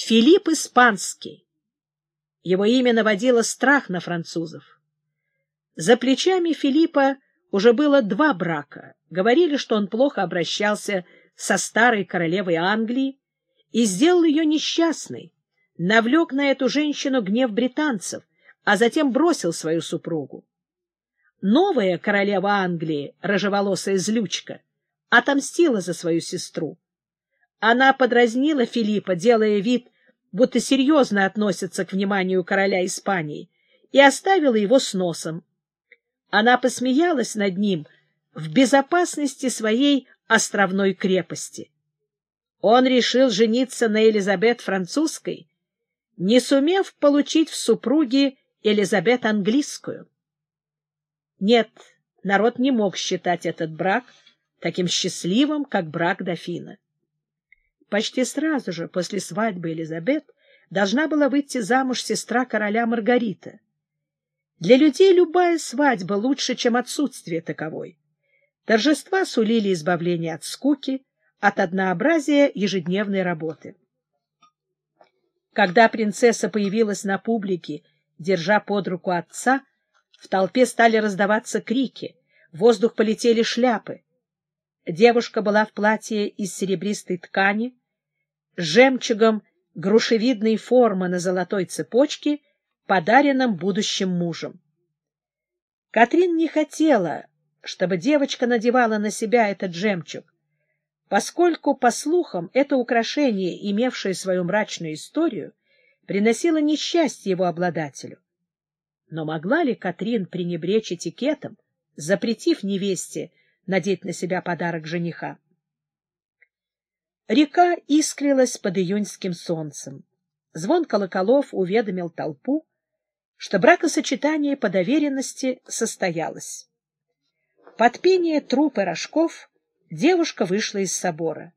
Филипп Испанский. Его имя наводило страх на французов. За плечами Филиппа уже было два брака. Говорили, что он плохо обращался со старой королевой Англии и сделал ее несчастной, навлек на эту женщину гнев британцев, а затем бросил свою супругу. Новая королева Англии, рыжеволосая злючка, отомстила за свою сестру. Она подразнила Филиппа, делая вид, будто серьезно относится к вниманию короля Испании, и оставила его с носом. Она посмеялась над ним в безопасности своей островной крепости. Он решил жениться на Елизабет Французской, не сумев получить в супруге Елизабет Английскую. Нет, народ не мог считать этот брак таким счастливым, как брак дофина. Почти сразу же после свадьбы Елизабет должна была выйти замуж сестра короля Маргарита. Для людей любая свадьба лучше, чем отсутствие таковой. Торжества сулили избавление от скуки, от однообразия ежедневной работы. Когда принцесса появилась на публике, держа под руку отца, в толпе стали раздаваться крики, в воздух полетели шляпы. Девушка была в платье из серебристой ткани, жемчугом грушевидной формы на золотой цепочке, подаренном будущим мужем. Катрин не хотела, чтобы девочка надевала на себя этот жемчуг, поскольку, по слухам, это украшение, имевшее свою мрачную историю, приносило несчастье его обладателю. Но могла ли Катрин пренебречь этикетом, запретив невесте надеть на себя подарок жениха. Река искрилась под июньским солнцем. Звон колоколов уведомил толпу, что бракосочетание по доверенности состоялось. Под пение труп и рожков девушка вышла из собора.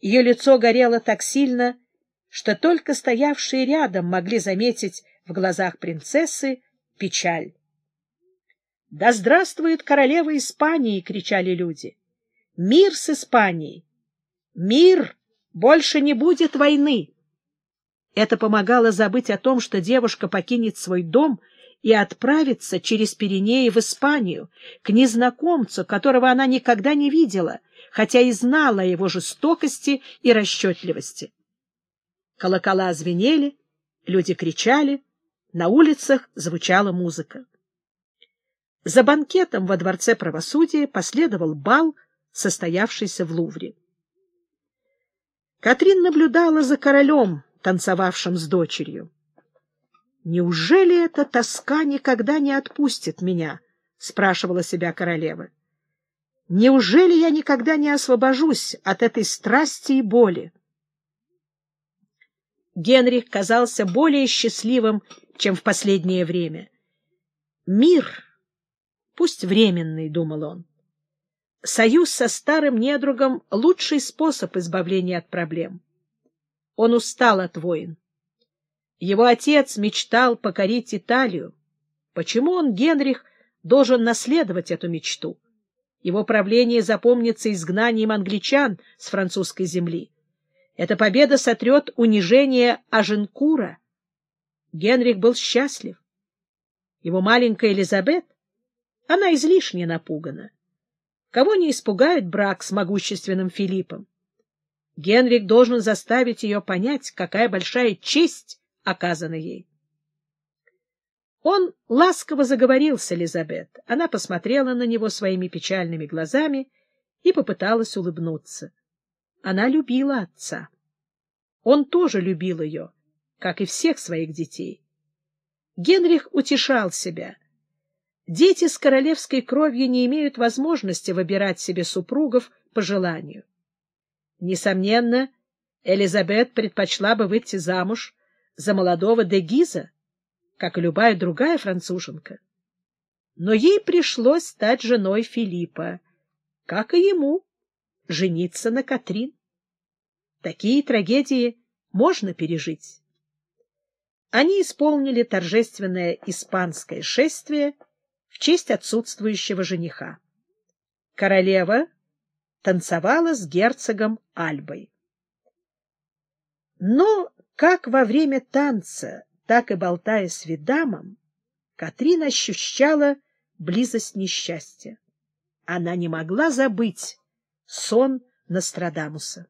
Ее лицо горело так сильно, что только стоявшие рядом могли заметить в глазах принцессы печаль. «Да здравствует королева Испании!» — кричали люди. «Мир с Испанией! Мир! Больше не будет войны!» Это помогало забыть о том, что девушка покинет свой дом и отправится через Пиренеи в Испанию, к незнакомцу, которого она никогда не видела, хотя и знала о его жестокости и расчетливости. Колокола звенели, люди кричали, на улицах звучала музыка. За банкетом во Дворце правосудия последовал бал, состоявшийся в Лувре. Катрин наблюдала за королем, танцевавшим с дочерью. «Неужели эта тоска никогда не отпустит меня?» — спрашивала себя королева. «Неужели я никогда не освобожусь от этой страсти и боли?» Генрих казался более счастливым, чем в последнее время. Мир Пусть временный, — думал он. Союз со старым недругом — лучший способ избавления от проблем. Он устал от войн. Его отец мечтал покорить Италию. Почему он, Генрих, должен наследовать эту мечту? Его правление запомнится изгнанием англичан с французской земли. Эта победа сотрет унижение Аженкура. Генрих был счастлив. Его маленькая Элизабет она излишне напугана. Кого не испугает брак с могущественным Филиппом? Генрих должен заставить ее понять, какая большая честь оказана ей. Он ласково заговорил с Элизабет. Она посмотрела на него своими печальными глазами и попыталась улыбнуться. Она любила отца. Он тоже любил ее, как и всех своих детей. Генрих утешал себя — Дети с королевской кровью не имеют возможности выбирать себе супругов по желанию. Несомненно, Элизабет предпочла бы выйти замуж за молодого Дегиза, как и любая другая француженка. Но ей пришлось стать женой Филиппа, как и ему жениться на Катрин. Такие трагедии можно пережить. Они исполнили торжественное испанское шествие — в честь отсутствующего жениха. Королева танцевала с герцогом Альбой. Но Как во время танца, так и болтая с видамом, Катрин ощущала близость несчастья. Она не могла забыть сон Нострадамуса.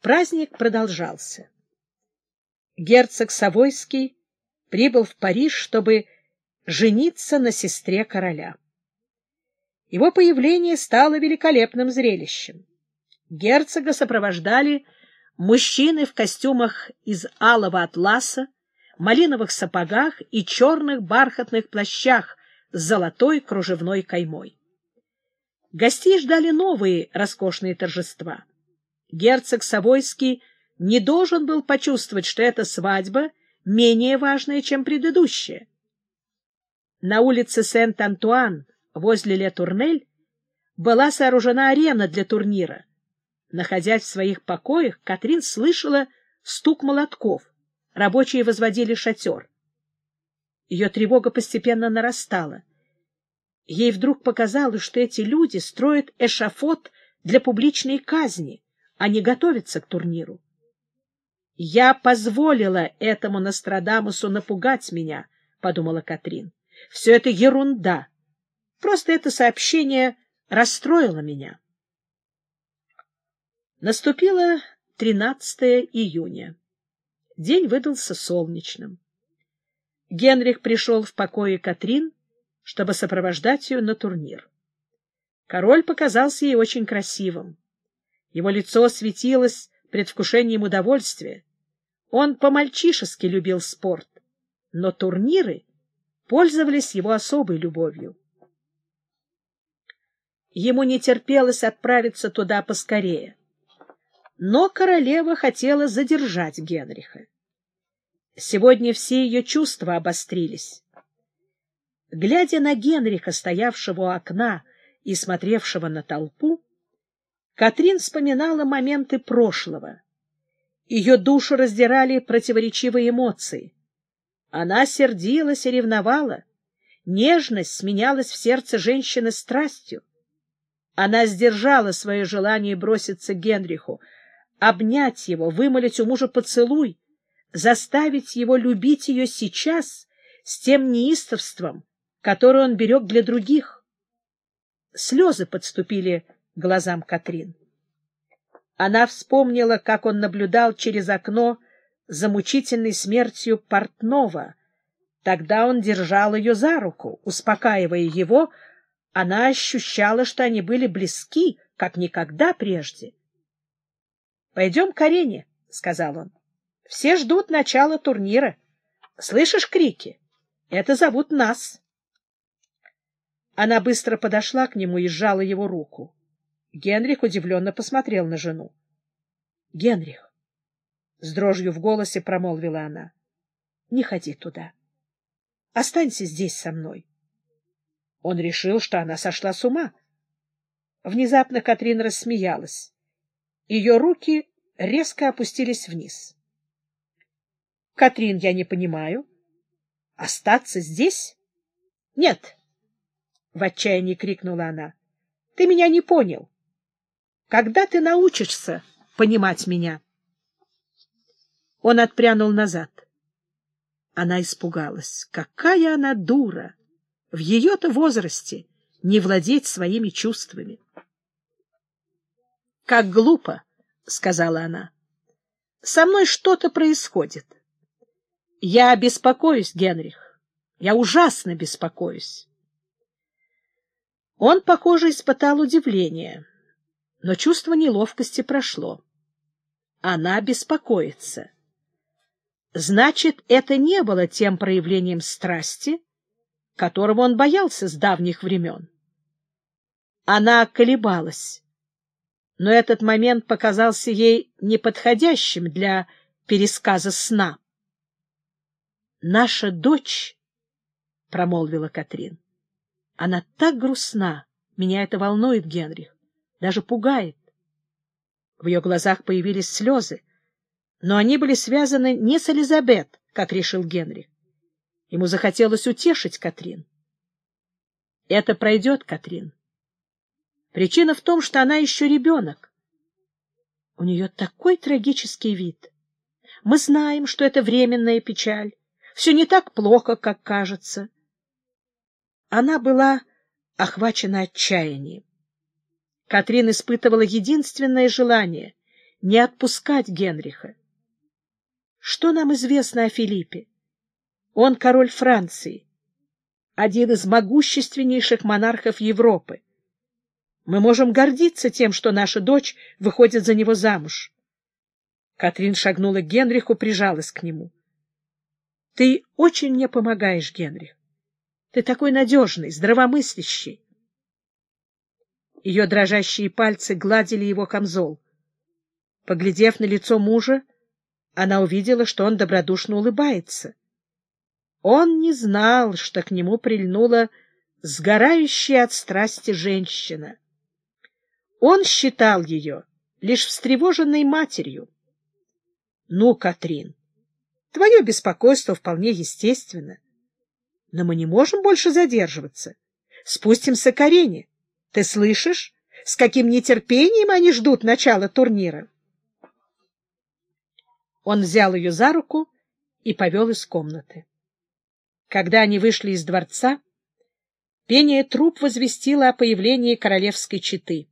Праздник продолжался. Герцог Савойский прибыл в Париж, чтобы жениться на сестре короля. Его появление стало великолепным зрелищем. Герцога сопровождали мужчины в костюмах из алого атласа, малиновых сапогах и черных бархатных плащах с золотой кружевной каймой. Гостей ждали новые роскошные торжества. Герцог Савойский не должен был почувствовать, что эта свадьба менее важная, чем предыдущая. На улице Сент-Антуан, возле Ле-Турнель, была сооружена арена для турнира. Находясь в своих покоях, Катрин слышала стук молотков. Рабочие возводили шатер. Ее тревога постепенно нарастала. Ей вдруг показалось, что эти люди строят эшафот для публичной казни, а не готовятся к турниру. «Я позволила этому Нострадамусу напугать меня», — подумала Катрин. Все это ерунда. Просто это сообщение расстроило меня. Наступило 13 июня. День выдался солнечным. Генрих пришел в покое Катрин, чтобы сопровождать ее на турнир. Король показался ей очень красивым. Его лицо светилось предвкушением удовольствия. Он по-мальчишески любил спорт, но турниры пользовались его особой любовью. Ему не терпелось отправиться туда поскорее. Но королева хотела задержать Генриха. Сегодня все ее чувства обострились. Глядя на Генриха, стоявшего у окна и смотревшего на толпу, Катрин вспоминала моменты прошлого. Ее душу раздирали противоречивые эмоции. Она сердилась и ревновала. Нежность сменялась в сердце женщины страстью. Она сдержала свое желание броситься к Генриху, обнять его, вымолить у мужа поцелуй, заставить его любить ее сейчас с тем неистовством, которое он берег для других. Слезы подступили глазам Катрин. Она вспомнила, как он наблюдал через окно за мучительной смертью портного. Тогда он держал ее за руку, успокаивая его, она ощущала, что они были близки, как никогда прежде. — Пойдем к арене, — сказал он. — Все ждут начала турнира. Слышишь крики? Это зовут нас. Она быстро подошла к нему и сжала его руку. Генрих удивленно посмотрел на жену. — Генрих, — с дрожью в голосе промолвила она. — Не ходи туда. Останься здесь со мной. Он решил, что она сошла с ума. Внезапно Катрин рассмеялась. Ее руки резко опустились вниз. — Катрин, я не понимаю. Остаться здесь? — Нет! — в отчаянии крикнула она. — Ты меня не понял. Когда ты научишься понимать меня? — он отпрянул назад. Она испугалась. Какая она дура! В ее-то возрасте не владеть своими чувствами. «Как глупо!» — сказала она. «Со мной что-то происходит. Я беспокоюсь, Генрих. Я ужасно беспокоюсь». Он, похоже, испытал удивление, но чувство неловкости прошло. Она беспокоится. Значит, это не было тем проявлением страсти, которого он боялся с давних времен. Она колебалась, но этот момент показался ей неподходящим для пересказа сна. «Наша дочь», — промолвила Катрин, — «она так грустна, меня это волнует, Генрих, даже пугает». В ее глазах появились слезы но они были связаны не с Элизабет, как решил Генри. Ему захотелось утешить Катрин. Это пройдет, Катрин. Причина в том, что она еще ребенок. У нее такой трагический вид. Мы знаем, что это временная печаль. Все не так плохо, как кажется. Она была охвачена отчаянием. Катрин испытывала единственное желание — не отпускать Генриха. Что нам известно о Филиппе? Он король Франции, один из могущественнейших монархов Европы. Мы можем гордиться тем, что наша дочь выходит за него замуж. Катрин шагнула к Генриху, прижалась к нему. — Ты очень мне помогаешь, Генрих. Ты такой надежный, здравомыслящий. Ее дрожащие пальцы гладили его камзол. Поглядев на лицо мужа, она увидела, что он добродушно улыбается. Он не знал, что к нему прильнула сгорающая от страсти женщина. Он считал ее лишь встревоженной матерью. — Ну, Катрин, твое беспокойство вполне естественно. Но мы не можем больше задерживаться. Спустимся к арене. Ты слышишь, с каким нетерпением они ждут начала турнира? Он взял ее за руку и повел из комнаты. Когда они вышли из дворца, пение труп возвестило о появлении королевской четы.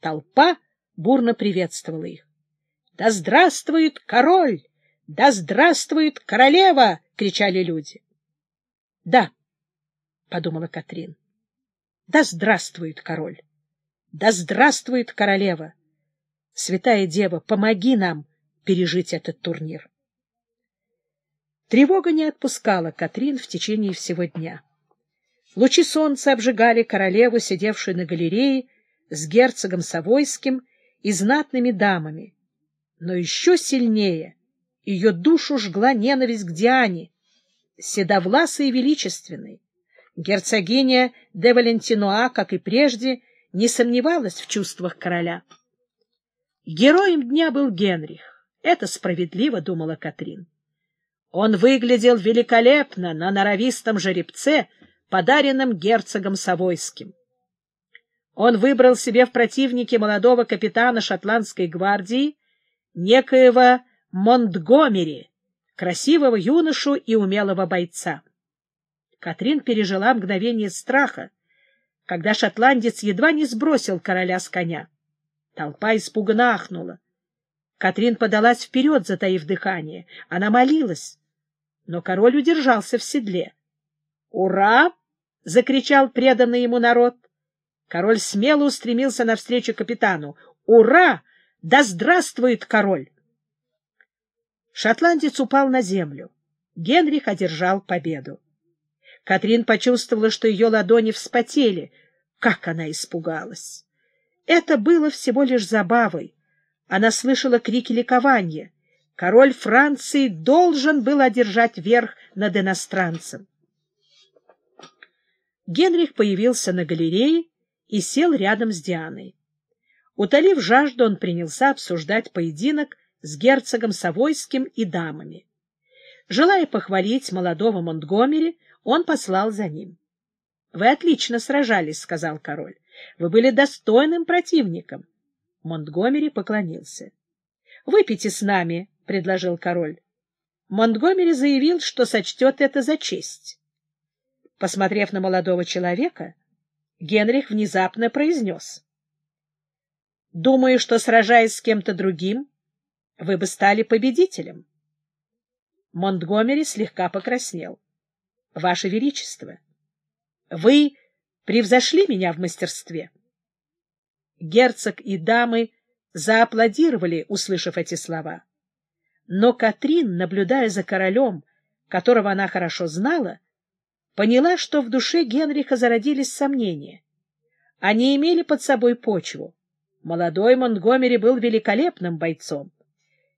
Толпа бурно приветствовала их. — Да здравствует король! Да здравствует королева! — кричали люди. — Да, — подумала Катрин. — Да здравствует король! Да здравствует королева! Святая Дева, помоги нам пережить этот турнир. Тревога не отпускала Катрин в течение всего дня. Лучи солнца обжигали королеву, сидевшую на галерее, с герцогом Савойским и знатными дамами. Но еще сильнее ее душу жгла ненависть к Диане, седовласой и величественной. Герцогиня де Валентинуа, как и прежде, не сомневалась в чувствах короля. Героем дня был Генрих. Это справедливо, думала Катрин. Он выглядел великолепно на норовистом жеребце, подаренном герцогом Савойским. Он выбрал себе в противнике молодого капитана шотландской гвардии, некоего Монтгомери, красивого юношу и умелого бойца. Катрин пережила мгновение страха, когда шотландец едва не сбросил короля с коня. Толпа испуганно ахнула. Катрин подалась вперед, затаив дыхание. Она молилась но король удержался в седле. «Ура!» — закричал преданный ему народ. Король смело устремился навстречу капитану. «Ура! Да здравствует король!» Шотландец упал на землю. Генрих одержал победу. Катрин почувствовала, что ее ладони вспотели. Как она испугалась! Это было всего лишь забавой. Она слышала крики ликования король Франции должен был одержать верх над иностранцем. Генрих появился на галерее и сел рядом с Дианой. Утолив жажду, он принялся обсуждать поединок с герцогом Савойским и дамами. Желая похвалить молодого Монтгомери, он послал за ним. — Вы отлично сражались, — сказал король. — Вы были достойным противником. Монтгомери поклонился. — Выпейте с нами предложил король. Монтгомери заявил, что сочтет это за честь. Посмотрев на молодого человека, Генрих внезапно произнес. — Думаю, что, сражаясь с кем-то другим, вы бы стали победителем. Монтгомери слегка покраснел. — Ваше Величество, вы превзошли меня в мастерстве. Герцог и дамы зааплодировали, услышав эти слова. Но Катрин, наблюдая за королем, которого она хорошо знала, поняла, что в душе Генриха зародились сомнения. Они имели под собой почву. Молодой Монтгомери был великолепным бойцом.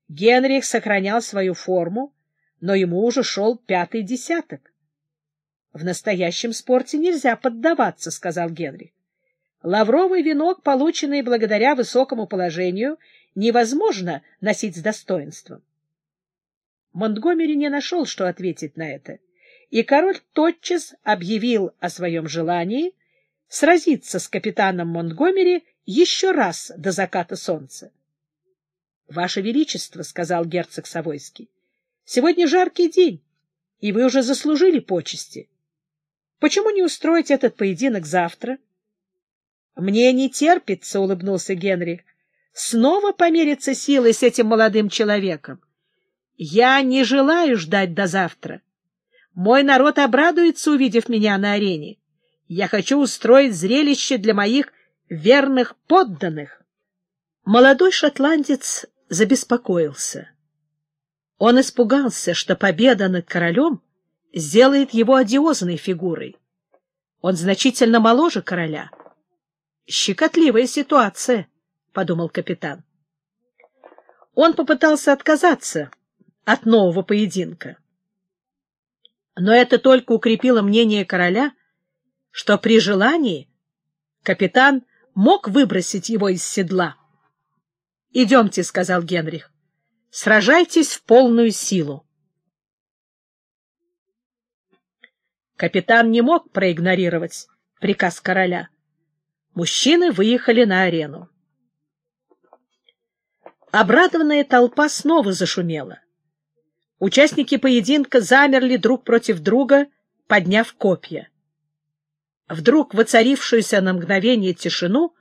Генрих сохранял свою форму, но ему уже шел пятый десяток. — В настоящем спорте нельзя поддаваться, — сказал Генрих. Лавровый венок, полученный благодаря высокому положению, невозможно носить с достоинством. Монтгомери не нашел, что ответить на это, и король тотчас объявил о своем желании сразиться с капитаном Монтгомери еще раз до заката солнца. — Ваше Величество, — сказал герцог Савойский, — сегодня жаркий день, и вы уже заслужили почести. Почему не устроить этот поединок завтра? — Мне не терпится, — улыбнулся Генрих, — снова помериться силой с этим молодым человеком. Я не желаю ждать до завтра. Мой народ обрадуется, увидев меня на арене. Я хочу устроить зрелище для моих верных подданных. Молодой шотландец забеспокоился. Он испугался, что победа над королем сделает его одиозной фигурой. Он значительно моложе короля. «Щекотливая ситуация», — подумал капитан. Он попытался отказаться от нового поединка. Но это только укрепило мнение короля, что при желании капитан мог выбросить его из седла. — Идемте, — сказал Генрих, — сражайтесь в полную силу. Капитан не мог проигнорировать приказ короля. Мужчины выехали на арену. Обрадованная толпа снова зашумела. Участники поединка замерли друг против друга, подняв копья. Вдруг воцарившуюся на мгновение тишину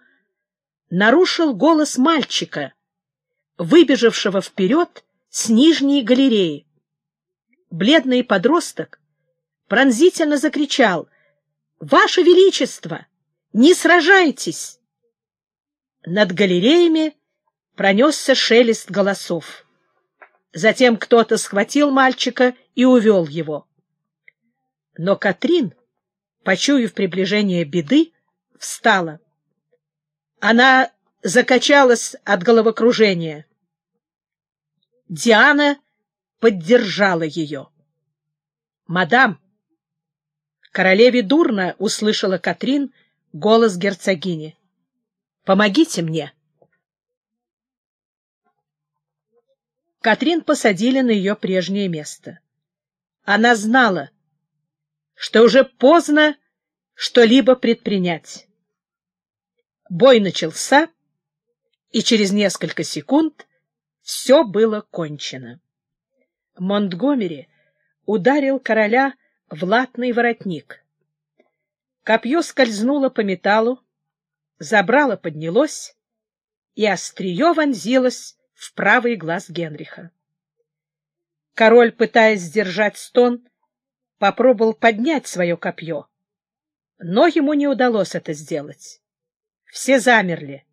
нарушил голос мальчика, выбежавшего вперед с нижней галереи. Бледный подросток пронзительно закричал «Ваше Величество! Не сражайтесь!» Над галереями пронесся шелест голосов. Затем кто-то схватил мальчика и увел его. Но Катрин, почуяв приближение беды, встала. Она закачалась от головокружения. Диана поддержала ее. «Мадам!» Королеве дурно услышала Катрин голос герцогини. «Помогите мне!» Катрин посадили на ее прежнее место. Она знала, что уже поздно что-либо предпринять. Бой начался, и через несколько секунд все было кончено. Монтгомери ударил короля в латный воротник. Копье скользнуло по металлу, забрало поднялось, и острие вонзилось в правый глаз Генриха. Король, пытаясь сдержать стон, попробовал поднять свое копье, но ему не удалось это сделать. Все замерли.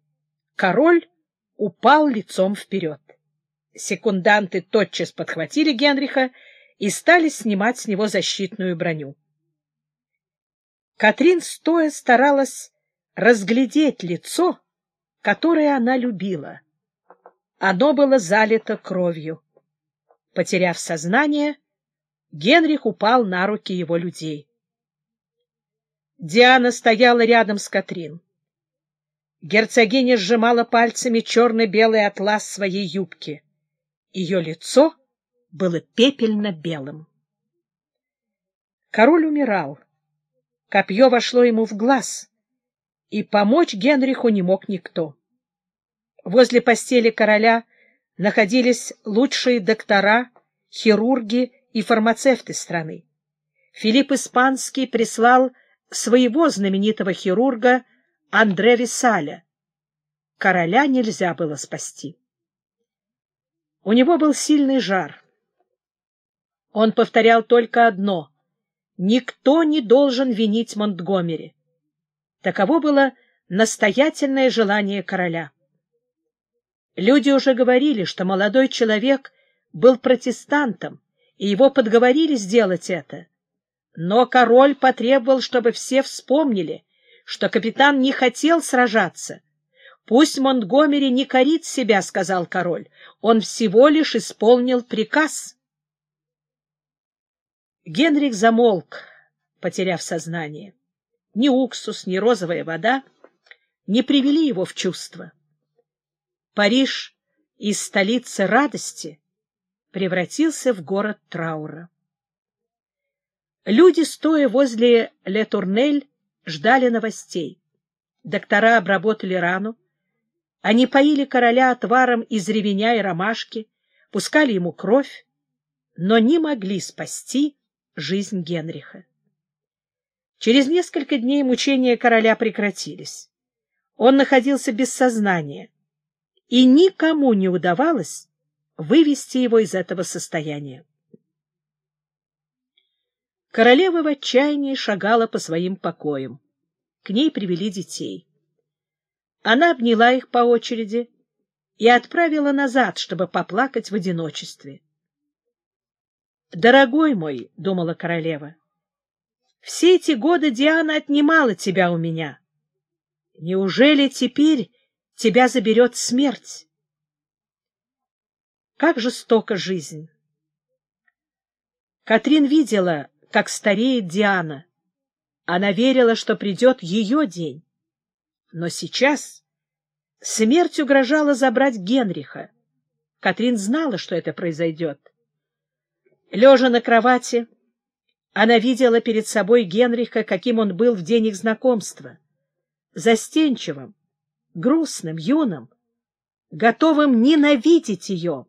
Король упал лицом вперед. Секунданты тотчас подхватили Генриха и стали снимать с него защитную броню. Катрин стоя старалась разглядеть лицо, которое она любила. Оно было залито кровью. Потеряв сознание, Генрих упал на руки его людей. Диана стояла рядом с Катрин. Герцогиня сжимала пальцами черно-белый атлас своей юбки. Ее лицо было пепельно-белым. Король умирал. Копье вошло ему в глаз, и помочь Генриху не мог никто. Возле постели короля находились лучшие доктора, хирурги и фармацевты страны. Филипп Испанский прислал своего знаменитого хирурга Андре Висаля. Короля нельзя было спасти. У него был сильный жар. Он повторял только одно — никто не должен винить Монтгомери. Таково было настоятельное желание короля. Люди уже говорили, что молодой человек был протестантом, и его подговорили сделать это. Но король потребовал, чтобы все вспомнили, что капитан не хотел сражаться. «Пусть Монтгомери не корит себя», — сказал король, — «он всего лишь исполнил приказ». Генрих замолк, потеряв сознание. Ни уксус, ни розовая вода не привели его в чувство. Париж из столицы радости превратился в город траура. Люди, стоя возле Ле-Турнель, ждали новостей. Доктора обработали рану. Они поили короля отваром из ревеня и ромашки, пускали ему кровь, но не могли спасти жизнь Генриха. Через несколько дней мучения короля прекратились. Он находился без сознания, и никому не удавалось вывести его из этого состояния. Королева в отчаянии шагала по своим покоям. К ней привели детей. Она обняла их по очереди и отправила назад, чтобы поплакать в одиночестве. «Дорогой мой», — думала королева, — «все эти годы Диана отнимала тебя у меня. Неужели теперь тебя заберет смерть?» Как жестока жизнь! Катрин видела, как стареет Диана. Она верила, что придет ее день. Но сейчас смерть угрожала забрать Генриха. Катрин знала, что это произойдет. Лежа на кровати, она видела перед собой Генриха, каким он был в день их знакомства. Застенчивым, грустным, юным, готовым ненавидеть ее.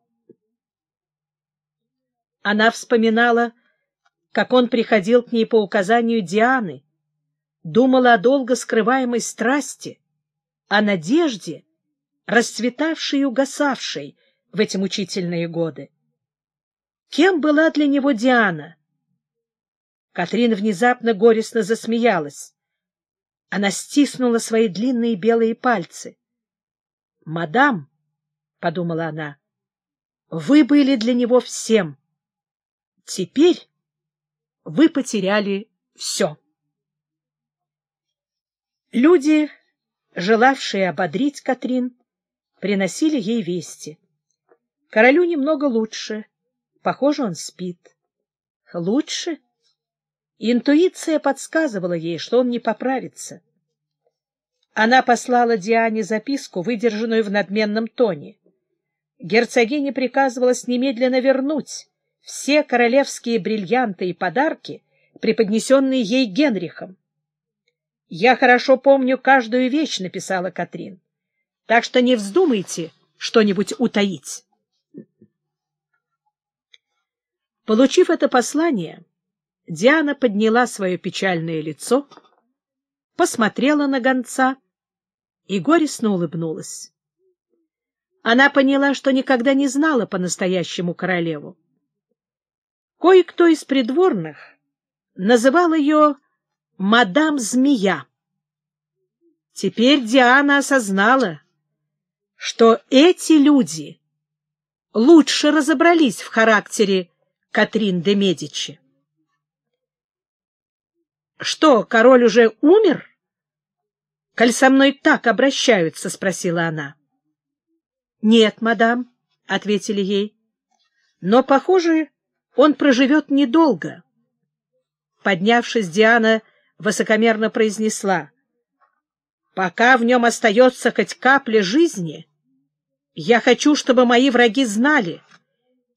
Она вспоминала, как он приходил к ней по указанию Дианы, думала о долго скрываемой страсти, о надежде, расцветавшей и угасавшей в эти мучительные годы. Кем была для него Диана? Катрин внезапно горестно засмеялась. Она стиснула свои длинные белые пальцы. — Мадам, — подумала она, — вы были для него всем. Теперь вы потеряли все. Люди, желавшие ободрить Катрин, приносили ей вести. Королю немного лучше, Похоже, он спит. Лучше? Интуиция подсказывала ей, что он не поправится. Она послала Диане записку, выдержанную в надменном тоне. Герцогине приказывалось немедленно вернуть все королевские бриллианты и подарки, преподнесенные ей Генрихом. «Я хорошо помню каждую вещь», — написала Катрин, — «так что не вздумайте что-нибудь утаить». Получив это послание, Диана подняла свое печальное лицо, посмотрела на гонца и горестно улыбнулась. Она поняла, что никогда не знала по-настоящему королеву. Кое-кто из придворных называл ее «мадам Змея». Теперь Диана осознала, что эти люди лучше разобрались в характере Катрин де Медичи. — Что, король уже умер? — Коль со мной так обращаются, — спросила она. — Нет, мадам, — ответили ей. — Но, похоже, он проживет недолго. Поднявшись, Диана высокомерно произнесла. — Пока в нем остается хоть капля жизни, я хочу, чтобы мои враги знали —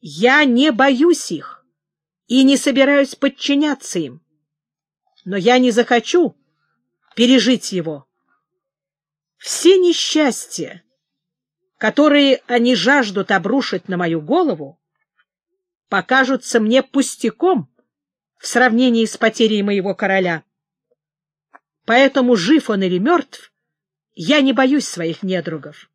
я не боюсь их и не собираюсь подчиняться им. Но я не захочу пережить его. Все несчастья, которые они жаждут обрушить на мою голову, покажутся мне пустяком в сравнении с потерей моего короля. Поэтому, жив он или мертв, я не боюсь своих недругов.